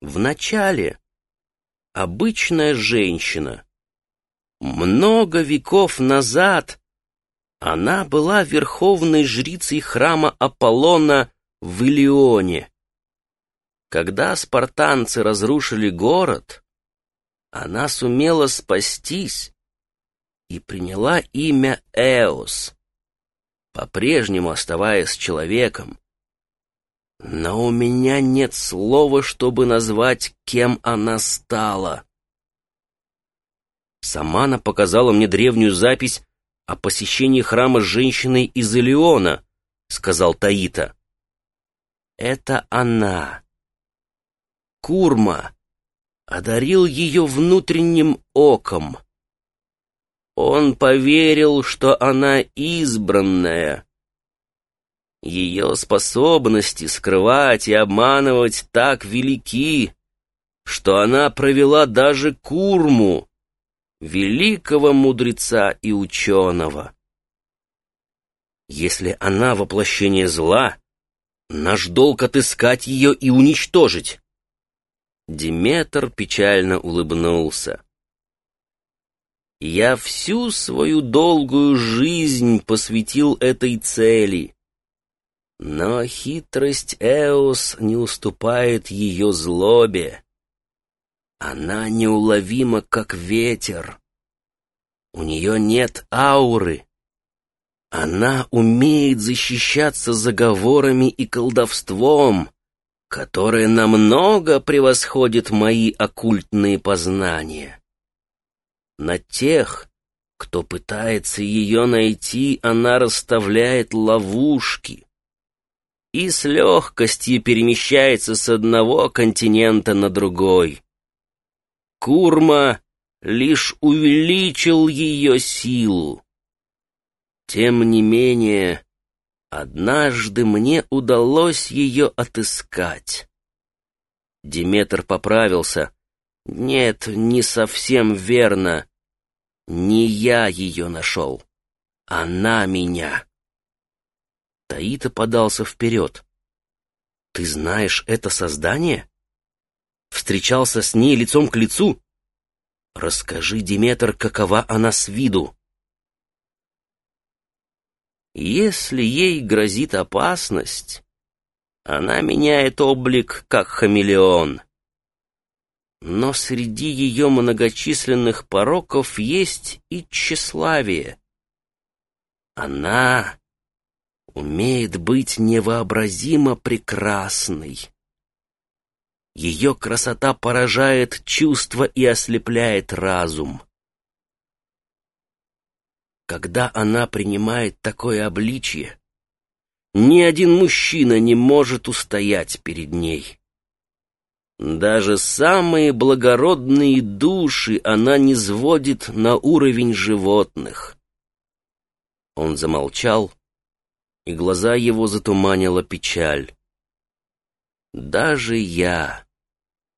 Вначале обычная женщина. Много веков назад она была верховной жрицей храма Аполлона в Илионе. Когда спартанцы разрушили город, она сумела спастись и приняла имя Эос, по-прежнему оставаясь человеком. Но у меня нет слова, чтобы назвать, кем она стала. Самана показала мне древнюю запись о посещении храма женщиной из Илиона, сказал Таита. Это она. Курма одарил ее внутренним оком. Он поверил, что она избранная. Ее способности скрывать и обманывать так велики, что она провела даже Курму, великого мудреца и ученого. Если она воплощение зла, наш долг отыскать ее и уничтожить. Диметр печально улыбнулся. Я всю свою долгую жизнь посвятил этой цели. Но хитрость Эос не уступает ее злобе. Она неуловима, как ветер. У нее нет ауры. Она умеет защищаться заговорами и колдовством, которое намного превосходит мои оккультные познания. На тех, кто пытается ее найти, она расставляет ловушки и с легкостью перемещается с одного континента на другой. Курма лишь увеличил ее силу. Тем не менее, однажды мне удалось ее отыскать. Диметр поправился. Нет, не совсем верно. Не я ее нашел. Она меня. Таита подался вперед. «Ты знаешь это создание? Встречался с ней лицом к лицу? Расскажи, Диметр, какова она с виду?» «Если ей грозит опасность, она меняет облик, как хамелеон. Но среди ее многочисленных пороков есть и тщеславие. Она умеет быть невообразимо прекрасной. Ее красота поражает чувства и ослепляет разум. Когда она принимает такое обличье, ни один мужчина не может устоять перед ней. Даже самые благородные души она не сводит на уровень животных. Он замолчал, и глаза его затуманила печаль. Даже я,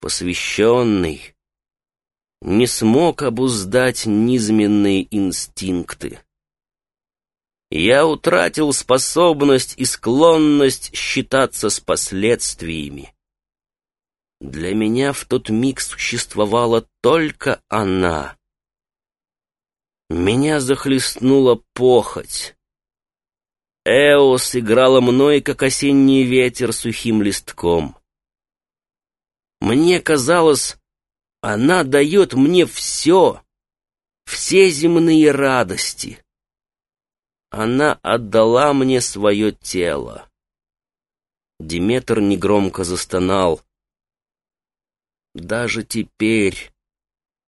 посвященный, не смог обуздать низменные инстинкты. Я утратил способность и склонность считаться с последствиями. Для меня в тот миг существовала только она. Меня захлестнула похоть. Эос играла мной, как осенний ветер сухим листком. Мне казалось, она дает мне все, все земные радости. Она отдала мне свое тело. Диметр негромко застонал. Даже теперь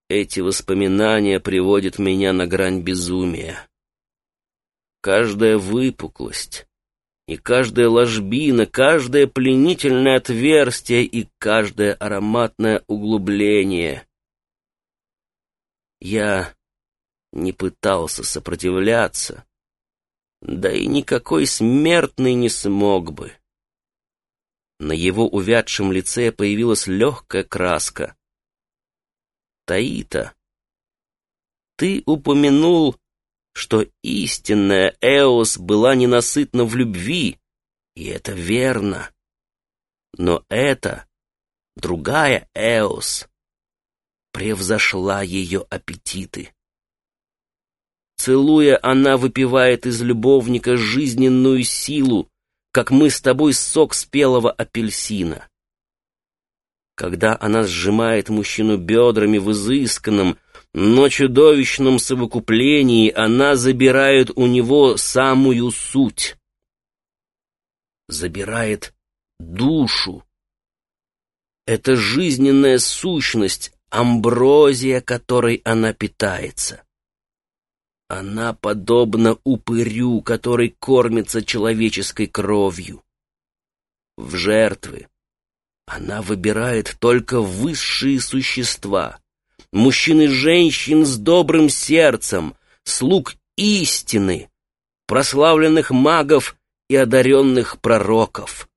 эти воспоминания приводят меня на грань безумия. Каждая выпуклость и каждая ложбина, каждое пленительное отверстие и каждое ароматное углубление. Я не пытался сопротивляться, да и никакой смертный не смог бы. На его увядшем лице появилась легкая краска. «Таита, ты упомянул что истинная Эос была ненасытна в любви, и это верно. Но это другая Эос превзошла ее аппетиты. Целуя, она выпивает из любовника жизненную силу, как мы с тобой сок спелого апельсина. Когда она сжимает мужчину бедрами в изысканном, но чудовищном совокуплении, она забирает у него самую суть. Забирает душу. Это жизненная сущность, амброзия, которой она питается. Она подобна упырю, который кормится человеческой кровью. В жертвы она выбирает только высшие существа, мужчин и женщин с добрым сердцем, слуг истины, прославленных магов и одаренных пророков.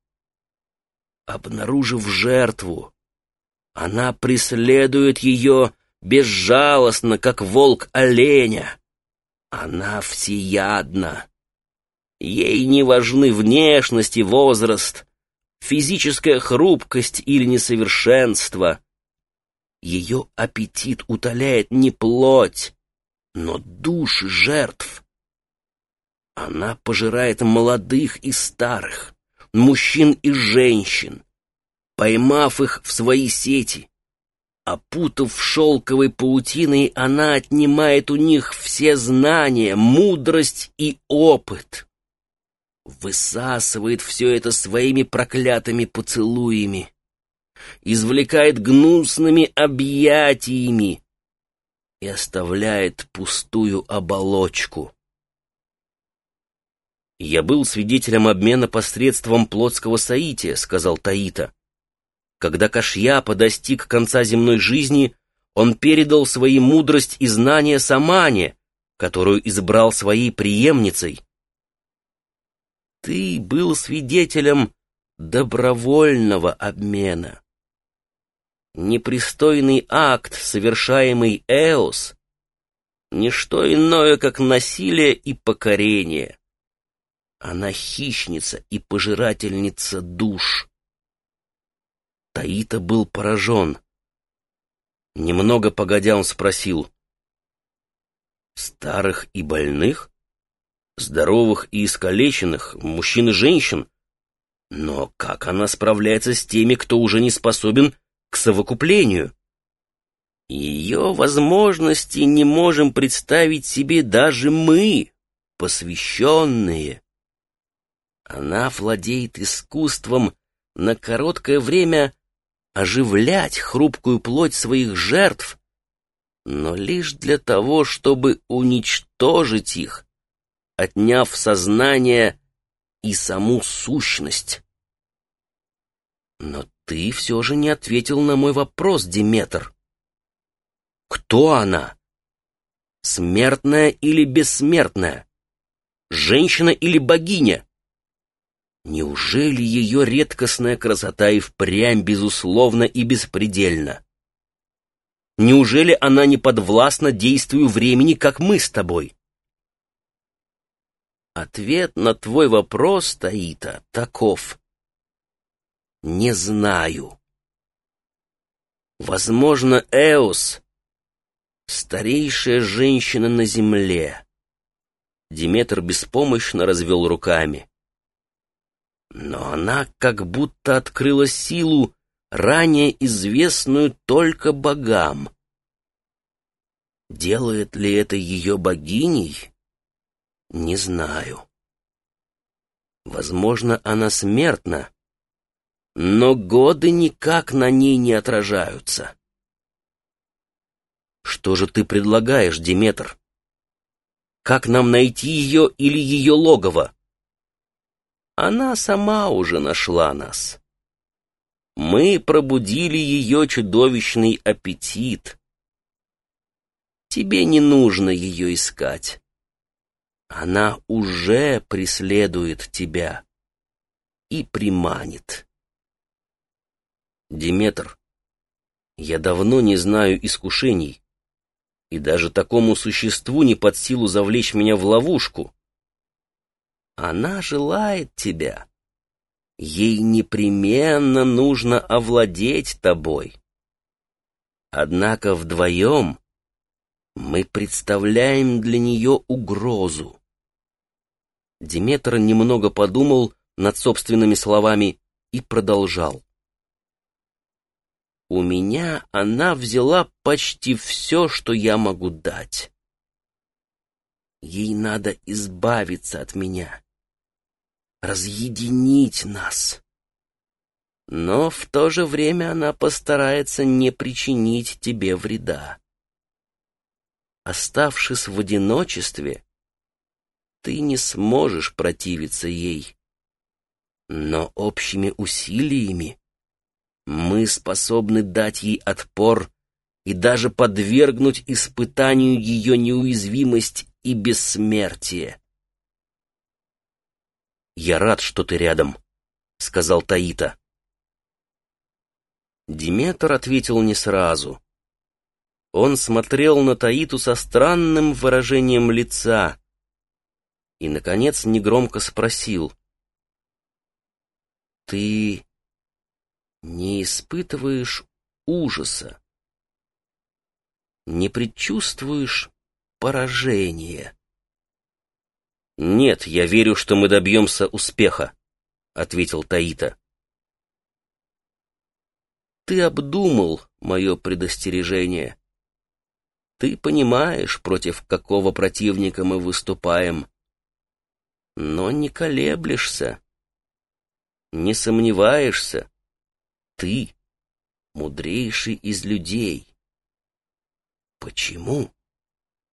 Обнаружив жертву, она преследует ее безжалостно, как волк оленя. Она всеядна. Ей не важны внешность и возраст, физическая хрупкость или несовершенство. Ее аппетит утоляет не плоть, но души жертв. Она пожирает молодых и старых, мужчин и женщин, поймав их в свои сети. Опутав шелковой паутиной, она отнимает у них все знания, мудрость и опыт. Высасывает все это своими проклятыми поцелуями. Извлекает гнусными объятиями и оставляет пустую оболочку. «Я был свидетелем обмена посредством плотского соития», — сказал Таита. Когда Кашьяпа достиг конца земной жизни, он передал свои мудрость и знания Самане, которую избрал своей преемницей. Ты был свидетелем добровольного обмена. Непристойный акт, совершаемый Эос, не что иное, как насилие и покорение. Она хищница и пожирательница душ. Таита был поражен. Немного погодя он спросил. «Старых и больных? Здоровых и искалеченных, мужчин и женщин? Но как она справляется с теми, кто уже не способен к совокуплению?» Ее возможности не можем представить себе даже мы, посвященные. Она владеет искусством на короткое время оживлять хрупкую плоть своих жертв, но лишь для того, чтобы уничтожить их, отняв сознание и саму сущность. Но ты все же не ответил на мой вопрос, Диметр. Кто она? Смертная или бессмертная? Женщина или богиня? Неужели ее редкостная красота и впрямь безусловно и беспредельна? Неужели она не подвластна действию времени, как мы с тобой? Ответ на твой вопрос, Таита, таков. Не знаю. Возможно, Эос — старейшая женщина на земле. Диметр беспомощно развел руками но она как будто открыла силу, ранее известную только богам. Делает ли это ее богиней? Не знаю. Возможно, она смертна, но годы никак на ней не отражаются. Что же ты предлагаешь, Диметр? Как нам найти ее или ее логово? Она сама уже нашла нас. Мы пробудили ее чудовищный аппетит. Тебе не нужно ее искать. Она уже преследует тебя и приманит. Диметр, я давно не знаю искушений, и даже такому существу не под силу завлечь меня в ловушку. Она желает тебя. Ей непременно нужно овладеть тобой. Однако вдвоем мы представляем для нее угрозу. Диметр немного подумал над собственными словами и продолжал. У меня она взяла почти все, что я могу дать. Ей надо избавиться от меня, разъединить нас. Но в то же время она постарается не причинить тебе вреда. Оставшись в одиночестве, ты не сможешь противиться ей. Но общими усилиями мы способны дать ей отпор и даже подвергнуть испытанию ее неуязвимость и бессмертие. «Я рад, что ты рядом», — сказал Таита. Диметр ответил не сразу. Он смотрел на Таиту со странным выражением лица и, наконец, негромко спросил. «Ты не испытываешь ужаса, не предчувствуешь поражения?» «Нет, я верю, что мы добьемся успеха», — ответил Таита. «Ты обдумал мое предостережение. Ты понимаешь, против какого противника мы выступаем, но не колеблешься, не сомневаешься. Ты мудрейший из людей. Почему?